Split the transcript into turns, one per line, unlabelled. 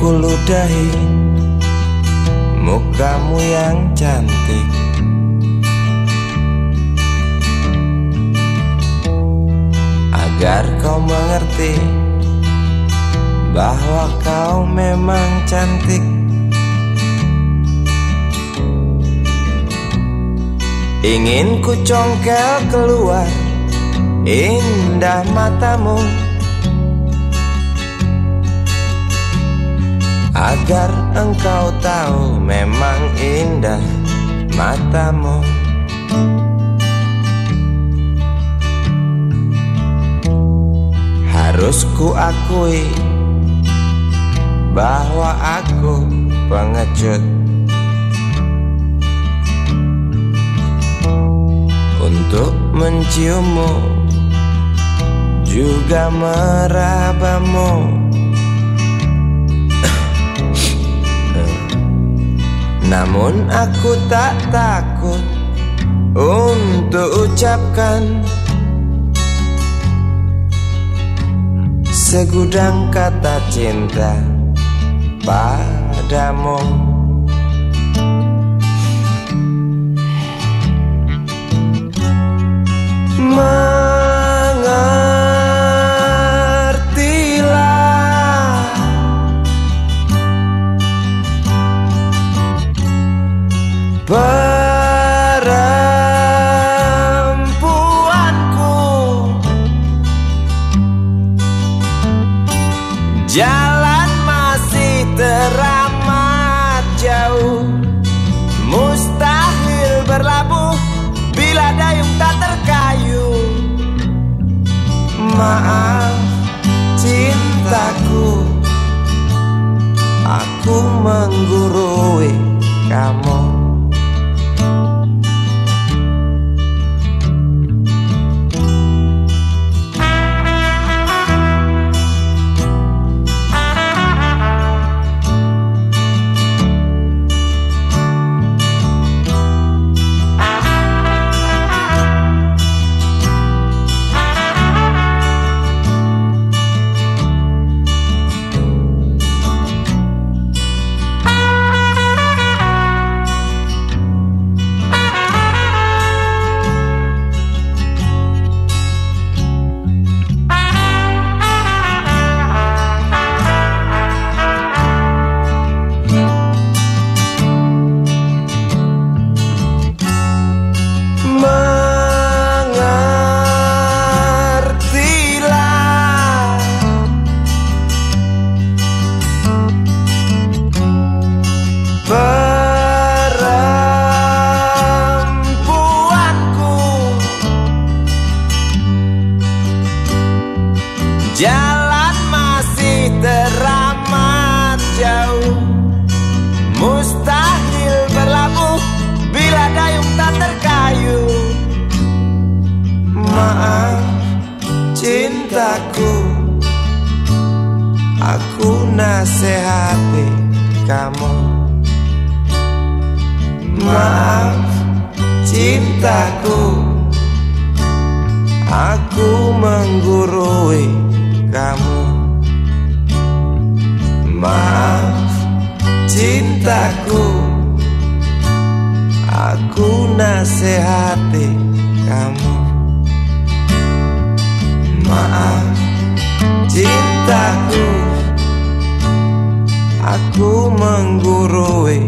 kuludahi mukamu yang cantik. Agar kau mengerti bahwa kau memang cantik. Ingin ku congkel keluar indah matamu Agar engkau tahu memang indah matamu. Harus ku akui bahwa aku pengecut. Untuk menciummu juga merabamu Namun aku tak takut untuk ucapkan Segudang kata cinta padamu Maaf cintaku. Aku menggurui kamu cintaku. Aku nasihati kamu. Maaf cintaku. Aku menggurui kamu. Maaf cintaku. Aku nasihati kamu Maaf cintaku. Aku menggurui